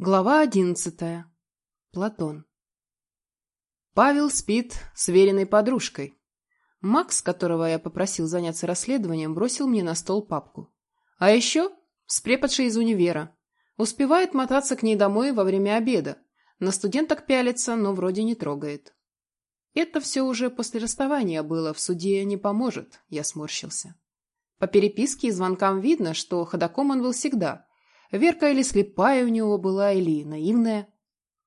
Глава одиннадцатая. Платон. Павел спит с веренной подружкой. Макс, которого я попросил заняться расследованием, бросил мне на стол папку. А еще с преподшей из универа. Успевает мотаться к ней домой во время обеда. На студенток пялится, но вроде не трогает. Это все уже после расставания было, в суде не поможет, я сморщился. По переписке и звонкам видно, что ходаком он был всегда – Верка или слепая у него была, или наивная.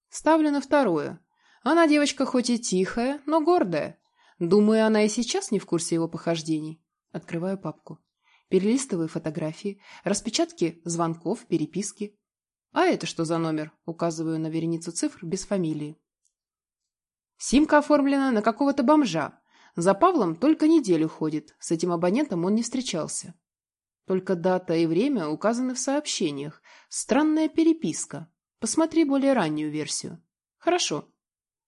Ставлю на второе. Она девочка хоть и тихая, но гордая. Думаю, она и сейчас не в курсе его похождений. Открываю папку. Перелистываю фотографии, распечатки звонков, переписки. А это что за номер? Указываю на вереницу цифр без фамилии. Симка оформлена на какого-то бомжа. За Павлом только неделю ходит. С этим абонентом он не встречался. Только дата и время указаны в сообщениях. Странная переписка. Посмотри более раннюю версию. Хорошо.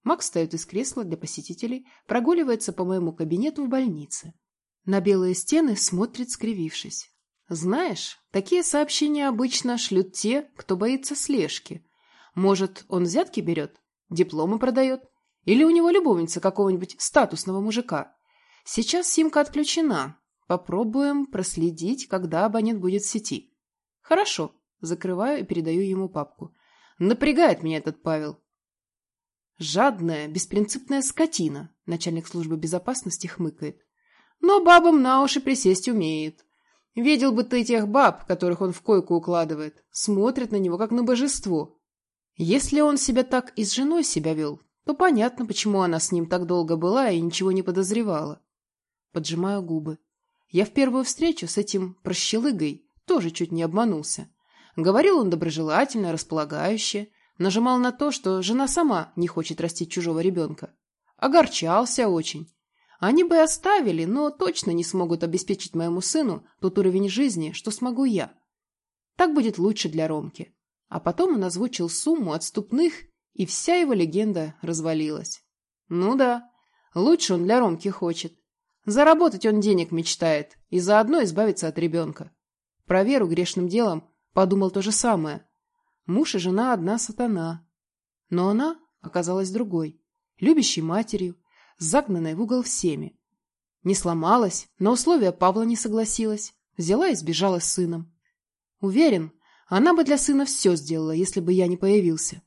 Макс встает из кресла для посетителей, прогуливается по моему кабинету в больнице. На белые стены смотрит, скривившись. Знаешь, такие сообщения обычно шлют те, кто боится слежки. Может, он взятки берет, дипломы продает? Или у него любовница какого-нибудь статусного мужика? Сейчас симка отключена, Попробуем проследить, когда абонент будет в сети. Хорошо. Закрываю и передаю ему папку. Напрягает меня этот Павел. Жадная, беспринципная скотина, начальник службы безопасности хмыкает. Но бабам на уши присесть умеет. Видел бы ты тех баб, которых он в койку укладывает. Смотрят на него, как на божество. Если он себя так и с женой себя вел, то понятно, почему она с ним так долго была и ничего не подозревала. Поджимаю губы. Я в первую встречу с этим прощелыгой тоже чуть не обманулся. Говорил он доброжелательно, располагающе, нажимал на то, что жена сама не хочет растить чужого ребенка. Огорчался очень. Они бы оставили, но точно не смогут обеспечить моему сыну тот уровень жизни, что смогу я. Так будет лучше для Ромки. А потом он озвучил сумму отступных, и вся его легенда развалилась. Ну да, лучше он для Ромки хочет. Заработать он денег мечтает и заодно избавиться от ребенка. Про Веру грешным делом подумал то же самое. Муж и жена одна сатана. Но она оказалась другой, любящей матерью, загнанной в угол всеми. Не сломалась, на условия Павла не согласилась, взяла и сбежала с сыном. Уверен, она бы для сына все сделала, если бы я не появился.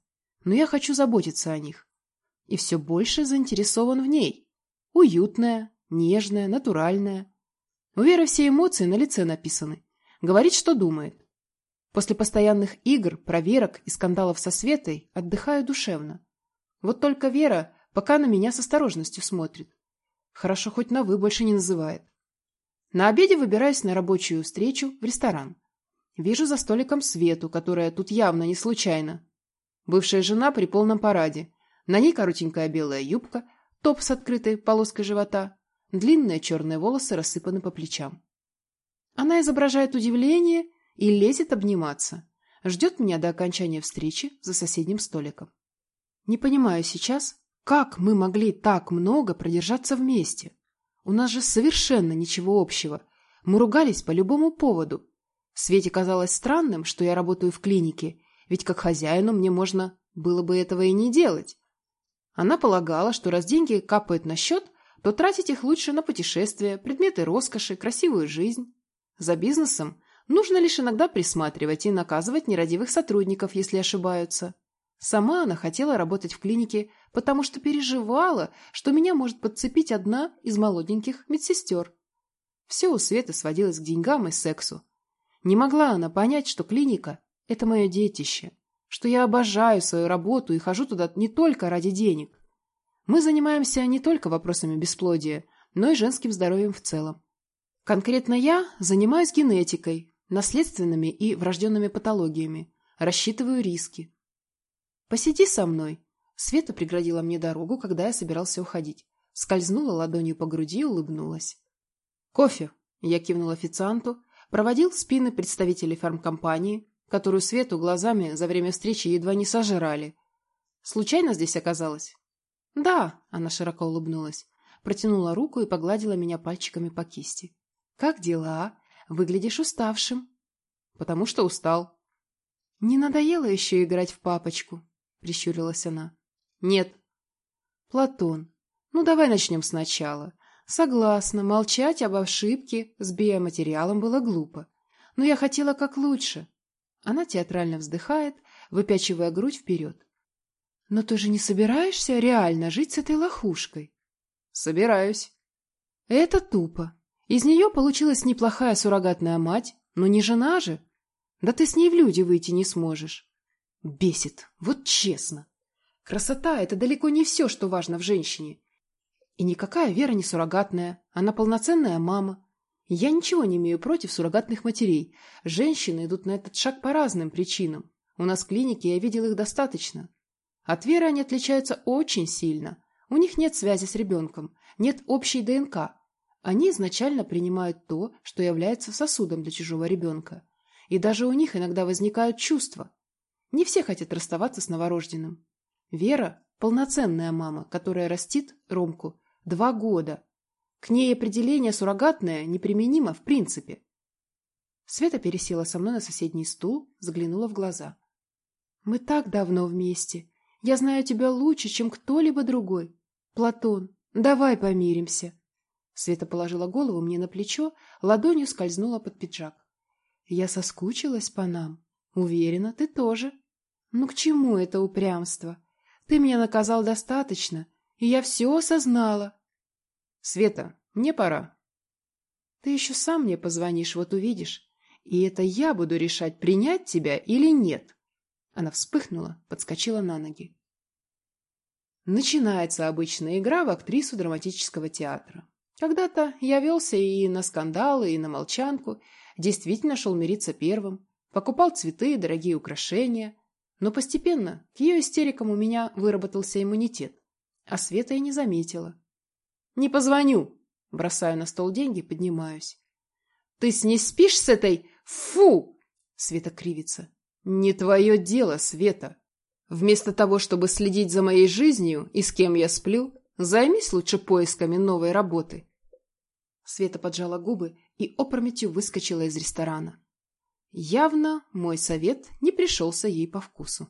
Но я хочу заботиться о них. И все больше заинтересован в ней. Уютная, Нежная, натуральная. У Веры все эмоции на лице написаны. Говорит, что думает. После постоянных игр, проверок и скандалов со Светой отдыхаю душевно. Вот только Вера пока на меня с осторожностью смотрит. Хорошо, хоть на «вы» больше не называет. На обеде выбираюсь на рабочую встречу в ресторан. Вижу за столиком Свету, которая тут явно не случайно. Бывшая жена при полном параде. На ней коротенькая белая юбка, топ с открытой полоской живота, Длинные черные волосы рассыпаны по плечам. Она изображает удивление и лезет обниматься. Ждет меня до окончания встречи за соседним столиком. Не понимаю сейчас, как мы могли так много продержаться вместе. У нас же совершенно ничего общего. Мы ругались по любому поводу. Свете казалось странным, что я работаю в клинике, ведь как хозяину мне можно было бы этого и не делать. Она полагала, что раз деньги капают на счет, то тратить их лучше на путешествия, предметы роскоши, красивую жизнь. За бизнесом нужно лишь иногда присматривать и наказывать нерадивых сотрудников, если ошибаются. Сама она хотела работать в клинике, потому что переживала, что меня может подцепить одна из молоденьких медсестер. Все у Светы сводилось к деньгам и сексу. Не могла она понять, что клиника – это мое детище, что я обожаю свою работу и хожу туда не только ради денег. Мы занимаемся не только вопросами бесплодия, но и женским здоровьем в целом. Конкретно я занимаюсь генетикой, наследственными и врожденными патологиями, рассчитываю риски. «Посиди со мной». Света преградила мне дорогу, когда я собирался уходить. Скользнула ладонью по груди и улыбнулась. «Кофе!» – я кивнул официанту, проводил спины представителей фармкомпании, которую Свету глазами за время встречи едва не сожрали. Случайно здесь оказалась? «Да», — она широко улыбнулась, протянула руку и погладила меня пальчиками по кисти. «Как дела? Выглядишь уставшим». «Потому что устал». «Не надоело еще играть в папочку?» — прищурилась она. «Нет». «Платон, ну давай начнем сначала. Согласна, молчать об ошибке с биоматериалом было глупо. Но я хотела как лучше». Она театрально вздыхает, выпячивая грудь вперед. «Но ты же не собираешься реально жить с этой лохушкой?» «Собираюсь». «Это тупо. Из нее получилась неплохая суррогатная мать, но не жена же. Да ты с ней в люди выйти не сможешь». Бесит, вот честно. Красота — это далеко не все, что важно в женщине. И никакая Вера не суррогатная, она полноценная мама. Я ничего не имею против суррогатных матерей. Женщины идут на этот шаг по разным причинам. У нас в клинике я видел их достаточно. От Веры они отличаются очень сильно. У них нет связи с ребенком, нет общей ДНК. Они изначально принимают то, что является сосудом для чужого ребенка. И даже у них иногда возникают чувства. Не все хотят расставаться с новорожденным. Вера – полноценная мама, которая растит Ромку два года. К ней определение суррогатное неприменимо в принципе. Света пересела со мной на соседний стул, заглянула в глаза. «Мы так давно вместе. Я знаю тебя лучше, чем кто-либо другой. Платон, давай помиримся». Света положила голову мне на плечо, ладонью скользнула под пиджак. «Я соскучилась по нам. Уверена, ты тоже. Ну к чему это упрямство? Ты меня наказал достаточно, и я все осознала. Света, мне пора. Ты еще сам мне позвонишь, вот увидишь. И это я буду решать, принять тебя или нет. Она вспыхнула, подскочила на ноги. Начинается обычная игра в актрису драматического театра. Когда-то я велся и на скандалы, и на молчанку, действительно шел мириться первым, покупал цветы и дорогие украшения, но постепенно к ее истерикам у меня выработался иммунитет, а Света я не заметила. «Не позвоню!» Бросаю на стол деньги, поднимаюсь. «Ты с ней спишь с этой? Фу!» Света кривится. «Не твое дело, Света. Вместо того, чтобы следить за моей жизнью и с кем я сплю, займись лучше поисками новой работы». Света поджала губы и опрометью выскочила из ресторана. Явно мой совет не пришелся ей по вкусу.